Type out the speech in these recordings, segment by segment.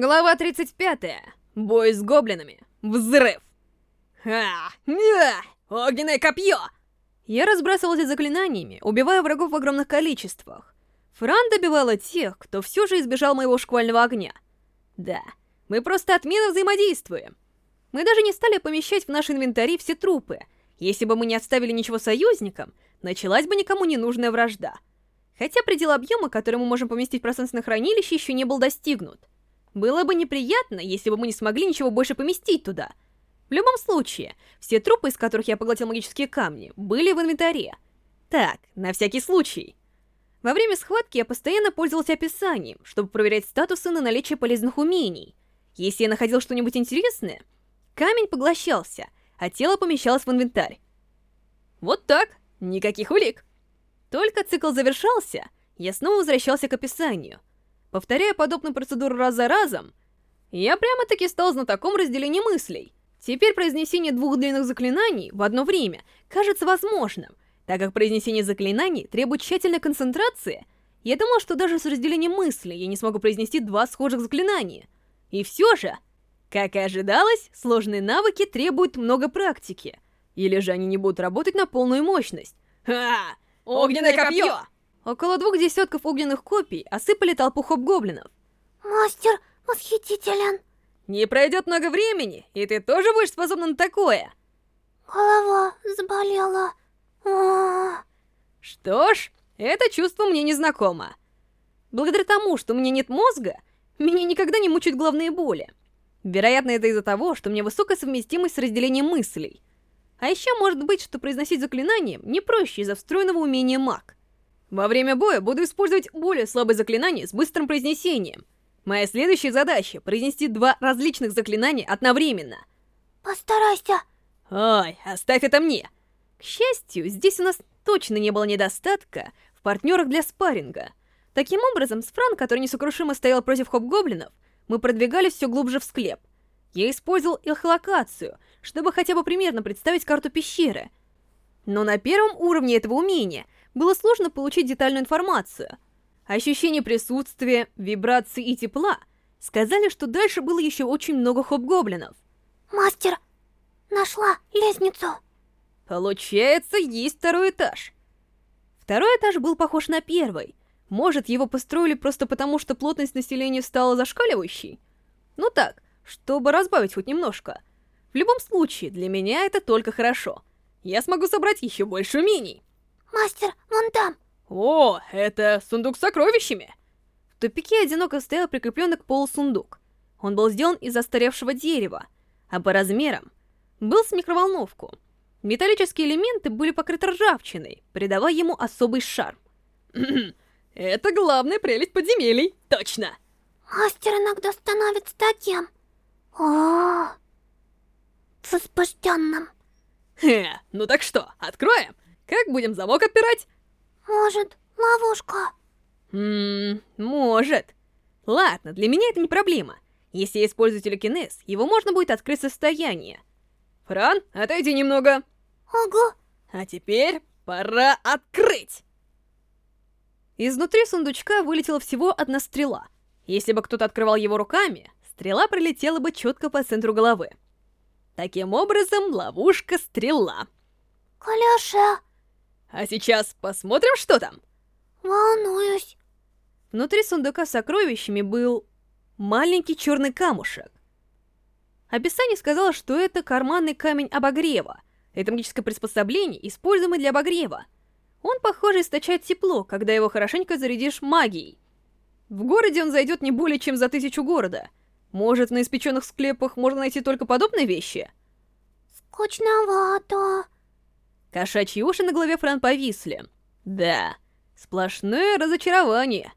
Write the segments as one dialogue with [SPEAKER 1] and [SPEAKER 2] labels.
[SPEAKER 1] Глава 35. Бой с гоблинами. Взрыв. Ха! Ня! Огненное копье! Я разбрасывался заклинаниями, убивая врагов в огромных количествах. Фран добивала тех, кто все же избежал моего шквального огня. Да, мы просто отменно взаимодействуем. Мы даже не стали помещать в наш инвентарь все трупы. Если бы мы не оставили ничего союзникам, началась бы никому не нужная вражда. Хотя предел объема, который мы можем поместить в пространственное хранилище, еще не был достигнут. Было бы неприятно, если бы мы не смогли ничего больше поместить туда. В любом случае, все трупы, из которых я поглотил магические камни, были в инвентаре. Так, на всякий случай. Во время схватки я постоянно пользовался описанием, чтобы проверять статусы на наличие полезных умений. Если я находил что-нибудь интересное, камень поглощался, а тело помещалось в инвентарь. Вот так, никаких улик. Только цикл завершался, я снова возвращался к описанию — Повторяя подобную процедуру раз за разом, я прямо-таки стал знатоком разделения мыслей. Теперь произнесение двух длинных заклинаний в одно время кажется возможным, так как произнесение заклинаний требует тщательной концентрации. Я думал, что даже с разделением мыслей я не смогу произнести два схожих заклинания. И все же, как и ожидалось, сложные навыки требуют много практики. Или же они не будут работать на полную мощность. Ха! Огненное копье! Около двух десятков огненных копий осыпали толпу хоп-гоблинов.
[SPEAKER 2] Мастер восхитителен.
[SPEAKER 1] Не пройдет много времени, и ты тоже будешь способна на такое.
[SPEAKER 2] Голова заболела. А -а -а.
[SPEAKER 1] Что ж, это чувство мне не знакомо. Благодаря тому, что у меня нет мозга, меня никогда не мучают головные боли. Вероятно, это из-за того, что у меня высокая совместимость с разделением мыслей. А еще может быть, что произносить заклинание не проще из-за встроенного умения маг. Во время боя буду использовать более слабые заклинания с быстрым произнесением. Моя следующая задача — произнести два различных заклинания одновременно.
[SPEAKER 2] Постарайся.
[SPEAKER 1] Ой, оставь это мне. К счастью, здесь у нас точно не было недостатка в партнерах для спарринга. Таким образом, с Фран, который несокрушимо стоял против хоп-гоблинов, мы продвигались все глубже в склеп. Я использовал эхолокацию, чтобы хотя бы примерно представить карту пещеры. Но на первом уровне этого умения было сложно получить детальную информацию. Ощущение присутствия, вибрации и тепла сказали, что дальше было еще очень много хоп-гоблинов.
[SPEAKER 2] Мастер, нашла лестницу.
[SPEAKER 1] Получается, есть второй этаж. Второй этаж был похож на первый. Может, его построили просто потому, что плотность населения стала зашкаливающей? Ну так, чтобы разбавить хоть немножко. В любом случае, для меня это только хорошо. Я смогу собрать еще больше умений.
[SPEAKER 2] Мастер, вон там.
[SPEAKER 1] О, это сундук с сокровищами. В тупике одиноко стоял прикрепленный к полу сундук. Он был сделан из застаревшего дерева, а по размерам был с микроволновку. Металлические элементы были покрыты ржавчиной, придавая ему особый шарм. Это главная прелесть подземелий, точно!
[SPEAKER 2] Мастер иногда становится таким. О, -о, -о. возбужденным.
[SPEAKER 1] Хе, ну так что, откроем? Как будем замок отпирать?
[SPEAKER 2] Может, ловушка?
[SPEAKER 1] Ммм, может. Ладно, для меня это не проблема. Если я использую телекинез, его можно будет открыть состояние. Фран, отойди немного.
[SPEAKER 2] Ого.
[SPEAKER 1] А теперь пора открыть. Изнутри сундучка вылетела всего одна стрела. Если бы кто-то открывал его руками, стрела прилетела бы четко по центру головы. Таким образом, ловушка-стрела.
[SPEAKER 2] Коляша,
[SPEAKER 1] а сейчас посмотрим, что там.
[SPEAKER 2] Волнуюсь.
[SPEAKER 1] Внутри сундука с сокровищами был маленький черный камушек. Описание сказало, что это карманный камень обогрева. Это магическое приспособление, используемое для обогрева. Он, похоже, источает тепло, когда его хорошенько зарядишь магией. В городе он зайдет не более чем за тысячу города. Может, на испеченных склепах можно найти только подобные вещи?
[SPEAKER 2] Скучновато.
[SPEAKER 1] Кошачьи уши на голове Фран повисли. Да, сплошное разочарование.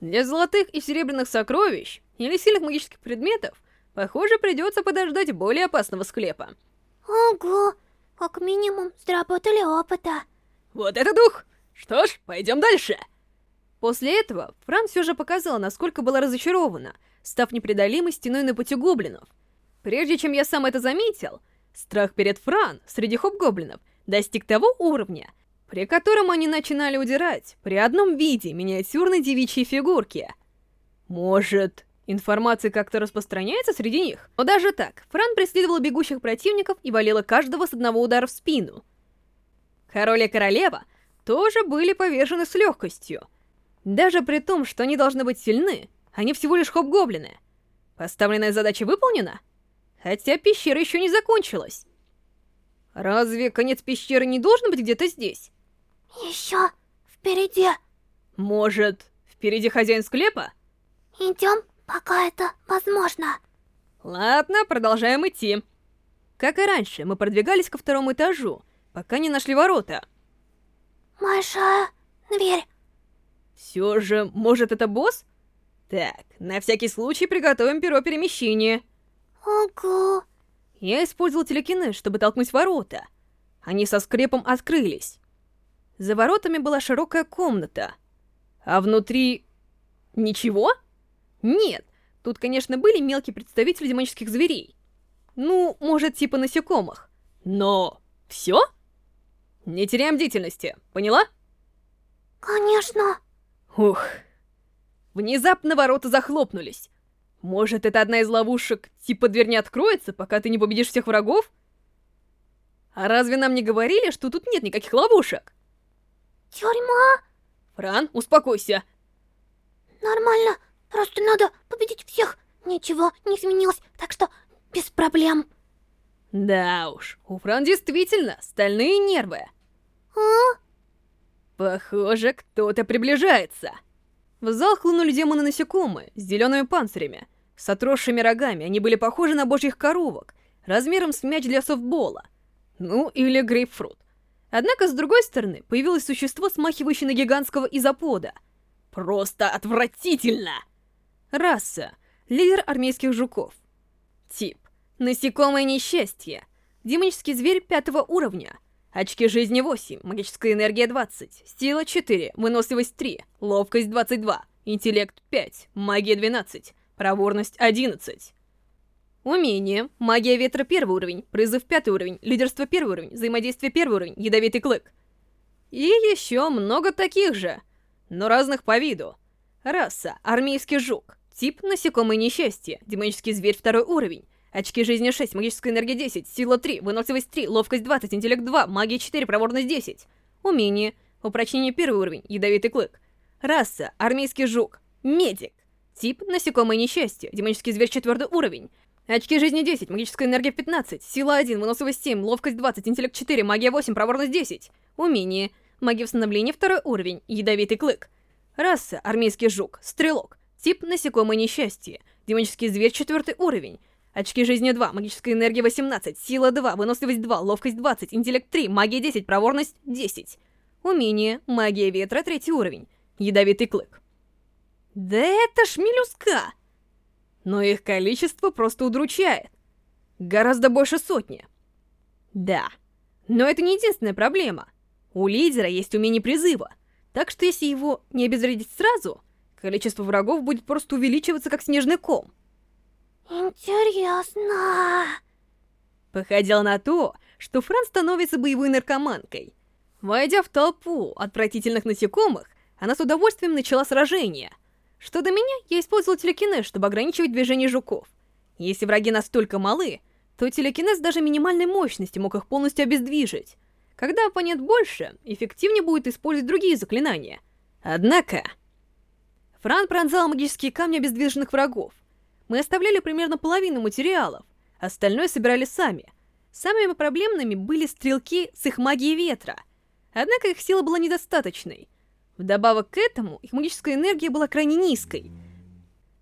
[SPEAKER 1] Для золотых и серебряных сокровищ или сильных магических предметов, похоже, придется подождать более опасного склепа.
[SPEAKER 2] Ого, как минимум сработали опыта.
[SPEAKER 1] Вот это дух! Что ж, пойдем дальше. После этого Фран все же показала, насколько была разочарована, став непреодолимой стеной на пути гоблинов. Прежде чем я сам это заметил, страх перед Фран среди хоп-гоблинов достиг того уровня, при котором они начинали удирать при одном виде миниатюрной девичьей фигурки. Может, Информация как-то распространяется среди них. Но даже так, Фран преследовала бегущих противников и валила каждого с одного удара в спину. Король и королева тоже были повержены с легкостью. Даже при том, что они должны быть сильны, они всего лишь хоп-гоблины. Поставленная задача выполнена? Хотя пещера еще не закончилась. Разве конец пещеры не должен быть где-то здесь?
[SPEAKER 2] Еще впереди.
[SPEAKER 1] Может, впереди хозяин склепа?
[SPEAKER 2] Идем, пока это возможно.
[SPEAKER 1] Ладно, продолжаем идти. Как и раньше, мы продвигались ко второму этажу, пока не нашли ворота.
[SPEAKER 2] Большая дверь.
[SPEAKER 1] Все же, может это босс? Так, на всякий случай приготовим перо перемещения.
[SPEAKER 2] Ого.
[SPEAKER 1] Я использовал телекинез, чтобы толкнуть ворота. Они со скрепом открылись. За воротами была широкая комната. А внутри... Ничего? Нет, тут, конечно, были мелкие представители демонических зверей. Ну, может, типа насекомых. Но... все? Не теряем бдительности, поняла?
[SPEAKER 2] Конечно.
[SPEAKER 1] Ух. Внезапно ворота захлопнулись. Может, это одна из ловушек, типа дверь не откроется, пока ты не победишь всех врагов? А разве нам не говорили, что тут нет никаких ловушек?
[SPEAKER 2] Тюрьма?
[SPEAKER 1] Фран, успокойся.
[SPEAKER 2] Нормально, просто надо победить всех. Ничего не изменилось, так что без проблем.
[SPEAKER 1] Да уж, у Фран действительно стальные нервы.
[SPEAKER 2] А?
[SPEAKER 1] Похоже, кто-то приближается. В зал хлынули демоны-насекомые с зелеными панцирями. С отросшими рогами они были похожи на божьих коровок, размером с мяч для софтбола. Ну, или грейпфрут. Однако, с другой стороны, появилось существо, смахивающее на гигантского изопода. Просто отвратительно! Раса. Лидер армейских жуков. Тип. Насекомое несчастье. Демонический зверь пятого уровня. Очки жизни 8, магическая энергия 20, сила 4, выносливость 3, ловкость 22, интеллект 5, магия 12, проворность 11. Умение. Магия ветра первый уровень, призыв пятый уровень, лидерство первый уровень, взаимодействие первый уровень, ядовитый клык. И еще много таких же, но разных по виду. Раса. Армейский жук. Тип насекомое несчастье, демонический зверь второй уровень. Очки жизни 6, магическая энергия 10, сила 3, выносливость 3, ловкость 20, интеллект 2, магия 4, проворность 10. Умение. Упрочнение первый уровень, ядовитый клык. Раса. Армейский жук. Медик. Тип насекомое несчастье, демонический зверь четвертый уровень. Очки жизни 10, магическая энергия 15, сила 1, выносливость 7, ловкость 20, интеллект 4, магия 8, проворность 10. Умение. Магия восстановления второй уровень, ядовитый клык. Раса. Армейский жук. Стрелок. Тип насекомое несчастье, демонический зверь четвертый уровень. Очки жизни 2, магическая энергия 18, сила 2, выносливость 2, ловкость 20, интеллект 3, магия 10, проворность 10. Умение, магия ветра, третий уровень, ядовитый клык. Да это ж мелюзга! Но их количество просто удручает. Гораздо больше сотни. Да, но это не единственная проблема. У лидера есть умение призыва, так что если его не обезвредить сразу, количество врагов будет просто увеличиваться как снежный ком.
[SPEAKER 2] Интересно.
[SPEAKER 1] Походило на то, что Фран становится боевой наркоманкой. Войдя в толпу отвратительных насекомых, она с удовольствием начала сражение. Что до меня, я использовал телекинез, чтобы ограничивать движение жуков. Если враги настолько малы, то телекинез даже минимальной мощности мог их полностью обездвижить. Когда оппонент больше, эффективнее будет использовать другие заклинания. Однако... Фран пронзал магические камни обездвиженных врагов, мы оставляли примерно половину материалов, остальное собирали сами. Самыми проблемными были стрелки с их магией ветра, однако их сила была недостаточной. Вдобавок к этому, их магическая энергия была крайне низкой,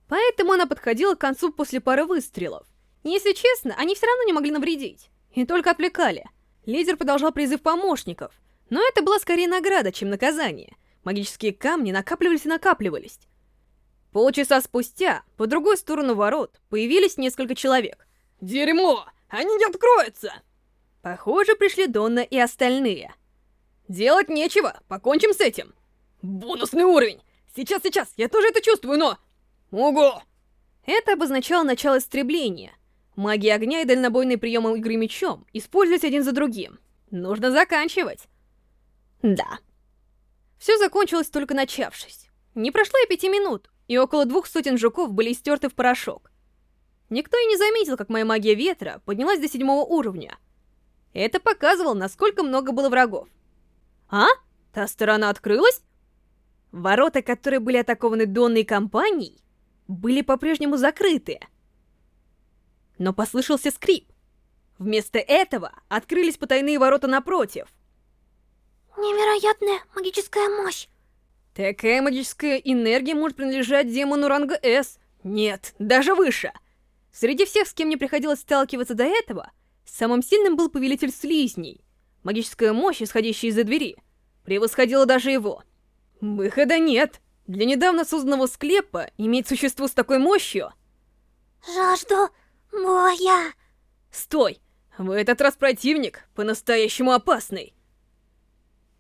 [SPEAKER 1] поэтому она подходила к концу после пары выстрелов. И, если честно, они все равно не могли навредить, и только отвлекали. Лидер продолжал призыв помощников, но это была скорее награда, чем наказание. Магические камни накапливались и накапливались. Полчаса спустя, по другой сторону ворот, появились несколько человек. «Дерьмо! Они не откроются!» Похоже, пришли Донна и остальные. «Делать нечего, покончим с этим!» «Бонусный уровень! Сейчас, сейчас, я тоже это чувствую, но...» «Ого!» Это обозначало начало истребления. Магия огня и дальнобойные приемы игры мечом использовались один за другим. Нужно заканчивать. Да. Все закончилось только начавшись. Не прошло и пяти минут, и около двух сотен жуков были стерты в порошок. Никто и не заметил, как моя магия ветра поднялась до седьмого уровня. Это показывало, насколько много было врагов. А? Та сторона открылась? Ворота, которые были атакованы Донной компанией, были по-прежнему закрыты. Но послышался скрип. Вместо этого открылись потайные ворота напротив.
[SPEAKER 2] Невероятная магическая мощь.
[SPEAKER 1] Такая магическая энергия может принадлежать демону ранга С. Нет, даже выше. Среди всех, с кем мне приходилось сталкиваться до этого, самым сильным был Повелитель Слизней. Магическая мощь, исходящая из-за двери, превосходила даже его. Выхода нет. Для недавно созданного склепа иметь существо с такой мощью...
[SPEAKER 2] Жажду боя.
[SPEAKER 1] Стой! В этот раз противник по-настоящему опасный.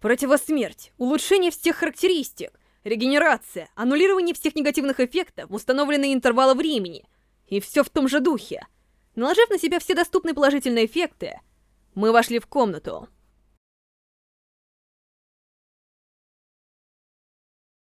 [SPEAKER 1] Противосмерть, улучшение всех характеристик, регенерация, аннулирование всех негативных эффектов в установленные интервалы времени. И все в том же духе. Наложив на себя все доступные положительные эффекты, мы вошли в комнату.